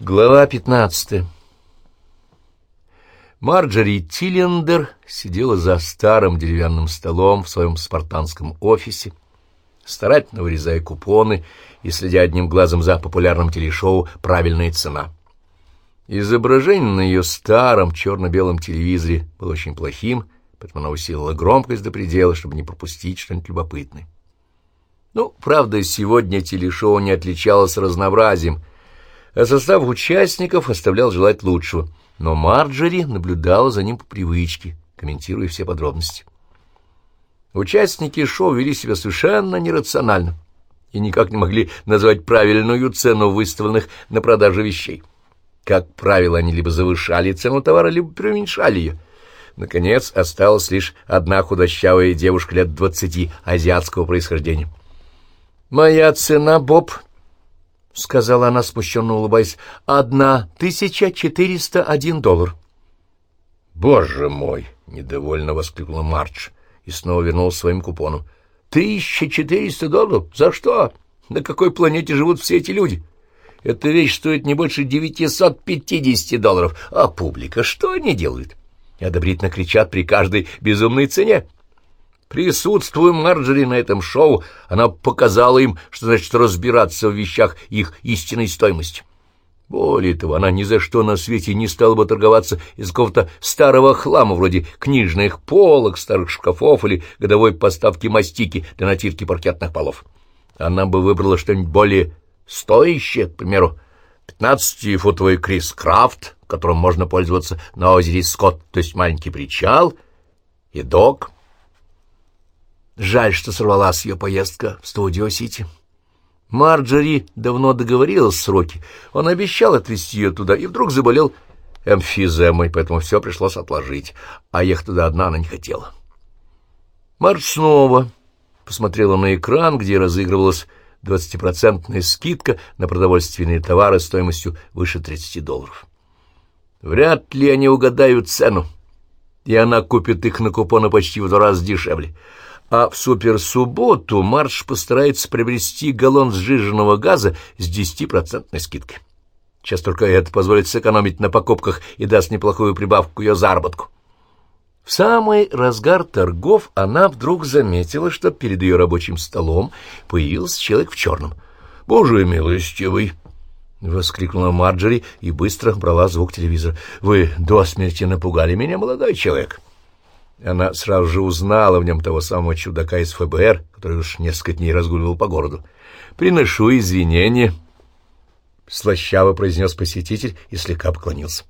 Глава пятнадцатая Марджори Тиллендер сидела за старым деревянным столом в своем спартанском офисе, старательно вырезая купоны и следя одним глазом за популярным телешоу «Правильная цена». Изображение на ее старом черно-белом телевизоре было очень плохим, поэтому она усилила громкость до предела, чтобы не пропустить что-нибудь любопытное. Ну, правда, сегодня телешоу не отличалось разнообразием — а состав участников оставлял желать лучшего, но Марджори наблюдала за ним по привычке, комментируя все подробности. Участники шоу вели себя совершенно нерационально и никак не могли назвать правильную цену выставленных на продажу вещей. Как правило, они либо завышали цену товара, либо преуменьшали ее. Наконец, осталась лишь одна худощавая девушка лет двадцати азиатского происхождения. «Моя цена, Боб, — сказала она, смущенно улыбаясь, — одна тысяча четыреста один доллар. — Боже мой! — недовольно воскликнула Мардж и снова вернулась своим купоном. — Тысяча четыреста долларов? За что? На какой планете живут все эти люди? Эта вещь стоит не больше девятисот пятидесяти долларов. А публика что они делают? И одобрительно кричат при каждой безумной цене. Присутствуя Марджери на этом шоу, она показала им, что значит разбираться в вещах их истинной стоимости. Более того, она ни за что на свете не стала бы торговаться из какого-то старого хлама, вроде книжных полок, старых шкафов или годовой поставки мастики для натирки паркетных полов. Она бы выбрала что-нибудь более стоящее, к примеру, пятнадцатифутовый Крис Крафт, которым можно пользоваться на озере Скотт, то есть маленький причал, и док — Жаль, что сорвалась ее поездка в Студио-Сити. Марджори давно договорилась сроки. Он обещал отвезти ее туда, и вдруг заболел эмфиземой, поэтому все пришлось отложить, а ехать туда одна она не хотела. Мардж снова посмотрела на экран, где разыгрывалась двадцатипроцентная скидка на продовольственные товары стоимостью выше 30 долларов. Вряд ли они угадают цену, и она купит их на купоны почти в два раза дешевле — а в суперсубботу Марш постарается приобрести галлон сжиженного газа с 10% скидкой. Сейчас только это позволит сэкономить на покупках и даст неплохую прибавку ее заработку. В самый разгар торгов она вдруг заметила, что перед ее рабочим столом появился человек в черном. «Боже милостивый!» — воскликнула Марджери и быстро брала звук телевизора. «Вы до смерти напугали меня, молодой человек!» Она сразу же узнала в нем того самого чудака из ФБР, который уж несколько дней разгуливал по городу. «Приношу извинения», — слащаво произнес посетитель и слегка поклонился.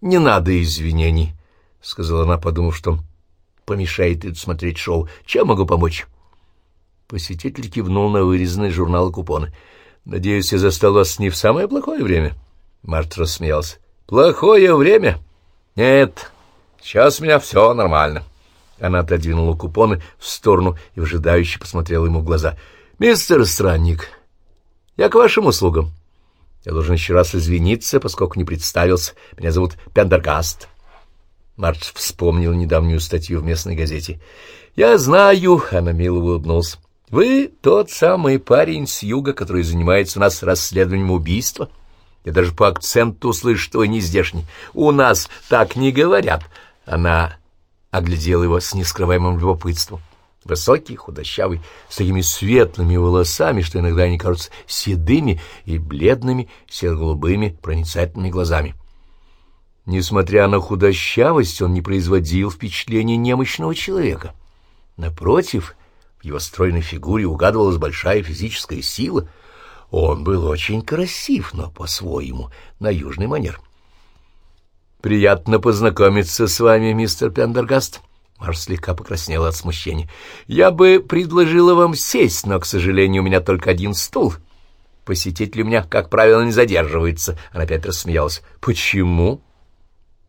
«Не надо извинений», — сказала она, подумав, что помешает это смотреть шоу. «Чем могу помочь?» Посетитель кивнул на вырезанный журнал купоны. «Надеюсь, я застал вас не в самое плохое время?» Март рассмеялся. «Плохое время? Нет, Сейчас у меня все нормально. Она отодвинула купоны в сторону и вжидающе посмотрела ему в глаза. «Мистер Странник, я к вашим услугам. Я должен еще раз извиниться, поскольку не представился. Меня зовут Пендергаст». Марч вспомнил недавнюю статью в местной газете. «Я знаю», — она мило улыбнулась, — «вы тот самый парень с юга, который занимается у нас расследованием убийства. Я даже по акценту слышу, что вы не здешний. У нас так не говорят». Она оглядела его с нескрываемым любопытством. Высокий, худощавый, с такими светлыми волосами, что иногда они кажутся седыми и бледными, серо-голубыми, проницательными глазами. Несмотря на худощавость, он не производил впечатления немощного человека. Напротив, в его стройной фигуре угадывалась большая физическая сила. Он был очень красив, но по-своему, на южный манер. «Приятно познакомиться с вами, мистер Пендергаст». Марш слегка покраснела от смущения. «Я бы предложила вам сесть, но, к сожалению, у меня только один стул. Посетитель у меня, как правило, не задерживается». Она опять рассмеялась. «Почему?»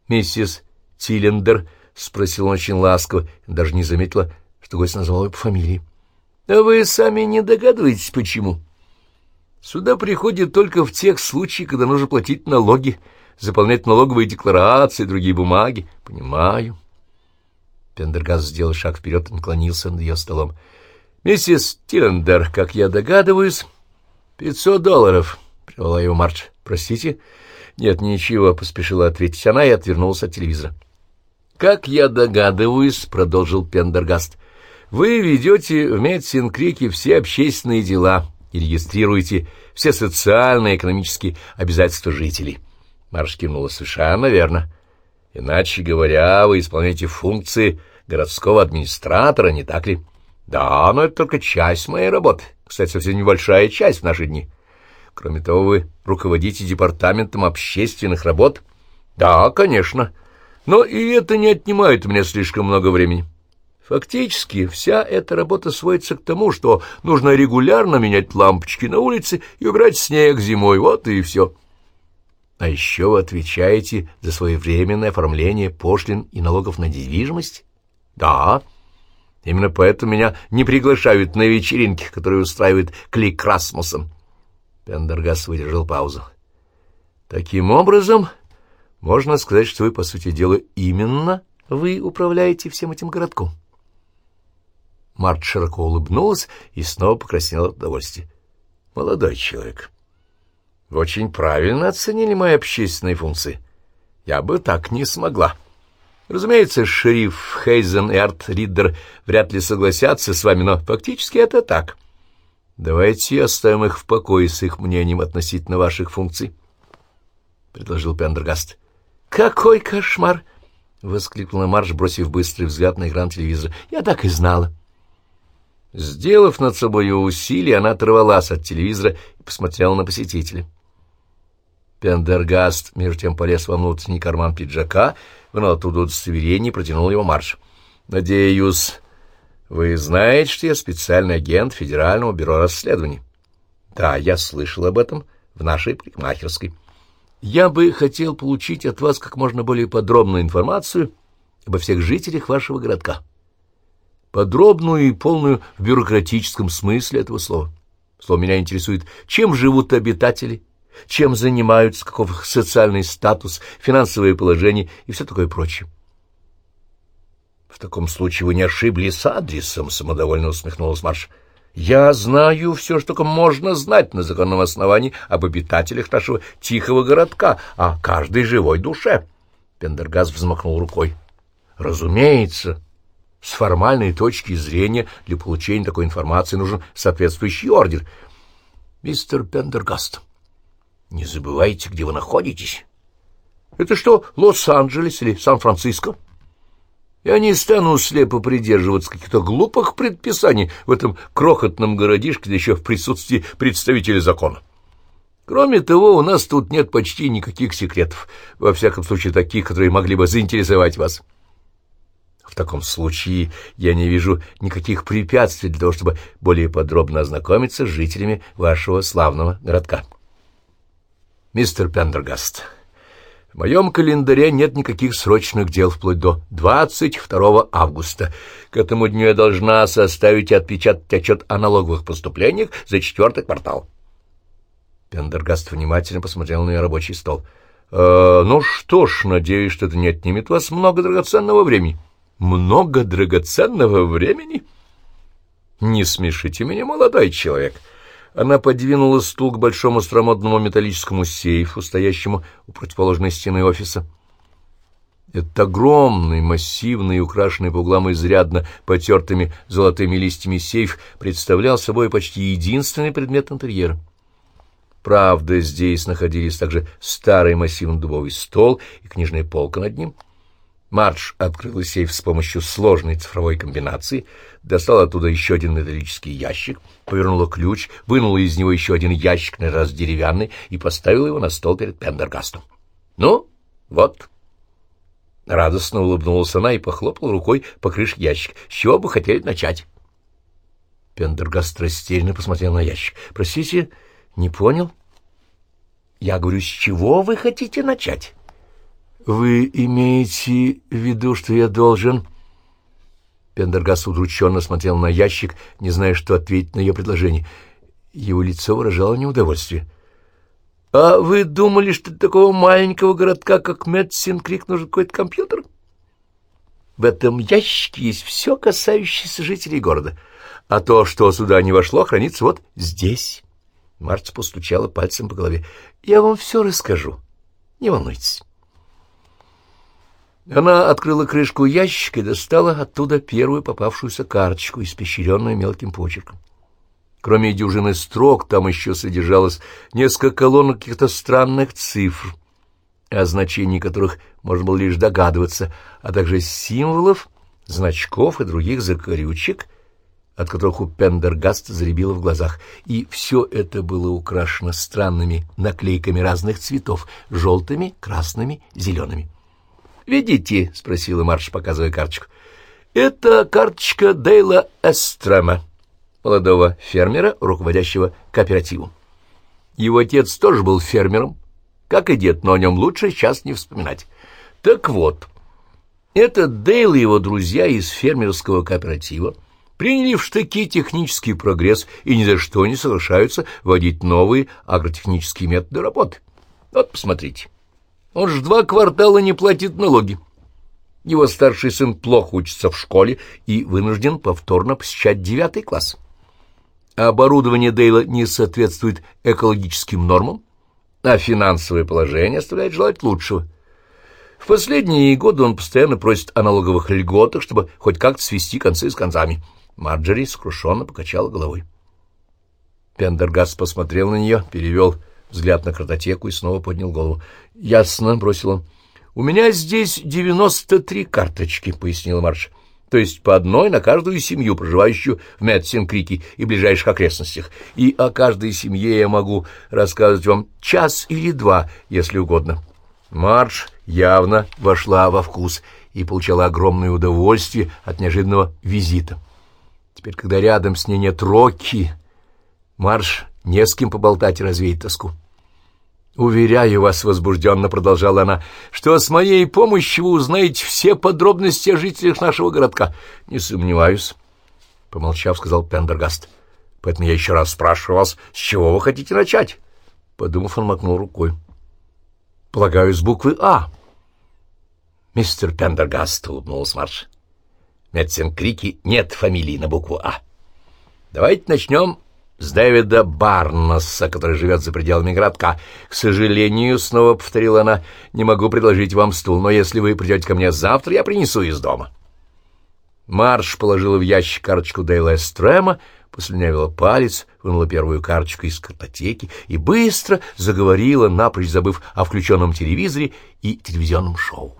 «Миссис Тиллендер?» — спросил он очень ласково, даже не заметила, что гость назвал ее по фамилии. «А вы сами не догадываетесь, почему?» «Сюда приходят только в тех случаях, когда нужно платить налоги» заполнять налоговые декларации, другие бумаги. Понимаю. Пендергаст сделал шаг вперед и наклонился над ее столом. «Миссис Тиллендер, как я догадываюсь, пятьсот долларов», — привела его Марч. Простите? Нет, ничего, — поспешила ответить она и отвернулась от телевизора. Как я догадываюсь, — продолжил Пендергаст, — вы ведете в Медсинкрике все общественные дела и регистрируете все социальные и экономические обязательства жителей. Марш кивнула совершенно верно. Иначе говоря, вы исполняете функции городского администратора, не так ли? Да, но это только часть моей работы. Кстати, совсем небольшая часть в наши дни. Кроме того, вы руководите департаментом общественных работ? Да, конечно. Но и это не отнимает у меня слишком много времени. Фактически, вся эта работа сводится к тому, что нужно регулярно менять лампочки на улице и убирать снег зимой. Вот и все. А еще вы отвечаете за своевременное оформление пошлин и налогов на недвижимость? Да. Именно поэтому меня не приглашают на вечеринки, которые устраивает Клик Расмуссен. Пендергас выдержал паузу. Таким образом, можно сказать, что вы, по сути дела, именно вы управляете всем этим городком. Март широко улыбнулась и снова покраснела от удовольствия. Молодой человек. Вы очень правильно оценили мои общественные функции. Я бы так не смогла. Разумеется, шериф Хейзен и Арт Риддер вряд ли согласятся с вами, но фактически это так. Давайте оставим их в покое с их мнением относительно ваших функций, — предложил Пендергаст. — Какой кошмар! — воскликнула Марш, бросив быстрый взгляд на экран телевизора. — Я так и знала. Сделав над собой усилие, она оторвалась от телевизора и посмотрела на посетителя. Пендергаст между тем полез во внутренний карман пиджака, вынул оттуда удостоверение и протянул его марш. «Надеюсь, вы знаете, что я специальный агент Федерального бюро расследований?» «Да, я слышал об этом в нашей парикмахерской. Я бы хотел получить от вас как можно более подробную информацию обо всех жителях вашего городка. Подробную и полную в бюрократическом смысле этого слова. Слово меня интересует, чем живут обитатели, чем занимаются, каков их социальный статус, финансовое положение и все такое прочее. В таком случае вы не ошиблись с адресом, — самодовольно усмехнулась Марш. Я знаю все, что можно знать на законном основании об обитателях нашего тихого городка, о каждой живой душе. Пендергас взмахнул рукой. Разумеется, с формальной точки зрения для получения такой информации нужен соответствующий ордер. Мистер Пендергаст, не забывайте, где вы находитесь. Это что, Лос-Анджелес или Сан-Франциско? Я не стану слепо придерживаться каких-то глупых предписаний в этом крохотном городишке, да еще в присутствии представителей закона. Кроме того, у нас тут нет почти никаких секретов, во всяком случае таких, которые могли бы заинтересовать вас. В таком случае я не вижу никаких препятствий для того, чтобы более подробно ознакомиться с жителями вашего славного городка. Мистер Пендергаст, в моем календаре нет никаких срочных дел вплоть до 22 августа. К этому дню я должна составить и отпечатать отчет о налоговых поступлениях за четвертый квартал. Пендергаст внимательно посмотрел на ее рабочий стол. «Э, «Ну что ж, надеюсь, что это не отнимет вас много драгоценного времени». «Много драгоценного времени?» «Не смешите меня, молодой человек». Она подвинула стул к большому старомодному металлическому сейфу, стоящему у противоположной стены офиса. Этот огромный, массивный украшенный по углам изрядно потертыми золотыми листьями сейф представлял собой почти единственный предмет интерьера. Правда, здесь находились также старый массивный дубовый стол и книжная полка над ним — Мардж открыла сейф с помощью сложной цифровой комбинации, достала оттуда еще один металлический ящик, повернула ключ, вынула из него еще один ящик, на раз деревянный, и поставила его на стол перед Пендергастом. «Ну, вот». Радостно улыбнулась она и похлопала рукой по крышке ящика. «С чего бы хотели начать?» Пендергаст растерянно посмотрел на ящик. «Простите, не понял?» «Я говорю, с чего вы хотите начать?» «Вы имеете в виду, что я должен...» Пендергас удрученно смотрел на ящик, не зная, что ответить на ее предложение. Его лицо выражало неудовольствие. «А вы думали, что для такого маленького городка, как Мэтсин-Крик, нужен какой-то компьютер?» «В этом ящике есть все, касающееся жителей города, а то, что сюда не вошло, хранится вот здесь». Марта постучала пальцем по голове. «Я вам все расскажу. Не волнуйтесь». Она открыла крышку ящика и достала оттуда первую попавшуюся карточку, испещренную мелким почерком. Кроме дюжины строк, там еще содержалось несколько колонок каких-то странных цифр, о значении которых можно было лишь догадываться, а также символов, значков и других закорючек, от которых у Пендергаста заребило в глазах. И все это было украшено странными наклейками разных цветов — желтыми, красными, зелеными. «Видите?» — спросила Марш, показывая карточку. «Это карточка Дейла Эстрема, молодого фермера, руководящего кооперативом. Его отец тоже был фермером, как и дед, но о нем лучше сейчас не вспоминать. Так вот, этот Дейл и его друзья из фермерского кооператива приняли в штыки технический прогресс и ни за что не соглашаются вводить новые агротехнические методы работы. Вот посмотрите. Он ж два квартала не платит налоги. Его старший сын плохо учится в школе и вынужден повторно посещать девятый класс. Оборудование Дейла не соответствует экологическим нормам, а финансовое положение оставляет желать лучшего. В последние годы он постоянно просит о налоговых льготах, чтобы хоть как-то свести концы с концами. Марджери скрушенно покачала головой. Пендергаст посмотрел на нее, перевел взгляд на картотеку и снова поднял голову. — Ясно, — бросил он. — У меня здесь девяносто три карточки, — пояснила Марш. — То есть по одной на каждую семью, проживающую в Мэтсин-Крике и ближайших окрестностях. И о каждой семье я могу рассказывать вам час или два, если угодно. Марш явно вошла во вкус и получала огромное удовольствие от неожиданного визита. Теперь, когда рядом с ней нет Рокки, Марш не с кем поболтать и развеять тоску. «Уверяю вас, — возбужденно продолжала она, — что с моей помощью вы узнаете все подробности о жителях нашего городка. Не сомневаюсь, — помолчав, сказал Пендергаст. Поэтому я еще раз спрашиваю вас, с чего вы хотите начать? Подумав, он макнул рукой. Полагаю, с буквы «А». Мистер Пендергаст, — улыбнулся Марш. Медсен Крики нет фамилии на букву «А». Давайте начнем с Дэвида Барнаса, который живет за пределами городка. К сожалению, снова повторила она, не могу предложить вам стул, но если вы придете ко мне завтра, я принесу из дома. Марш положила в ящик карточку Дейла Эстрема, послюнявила палец, вынула первую карточку из картотеки и быстро заговорила, напрочь забыв о включенном телевизоре и телевизионном шоу.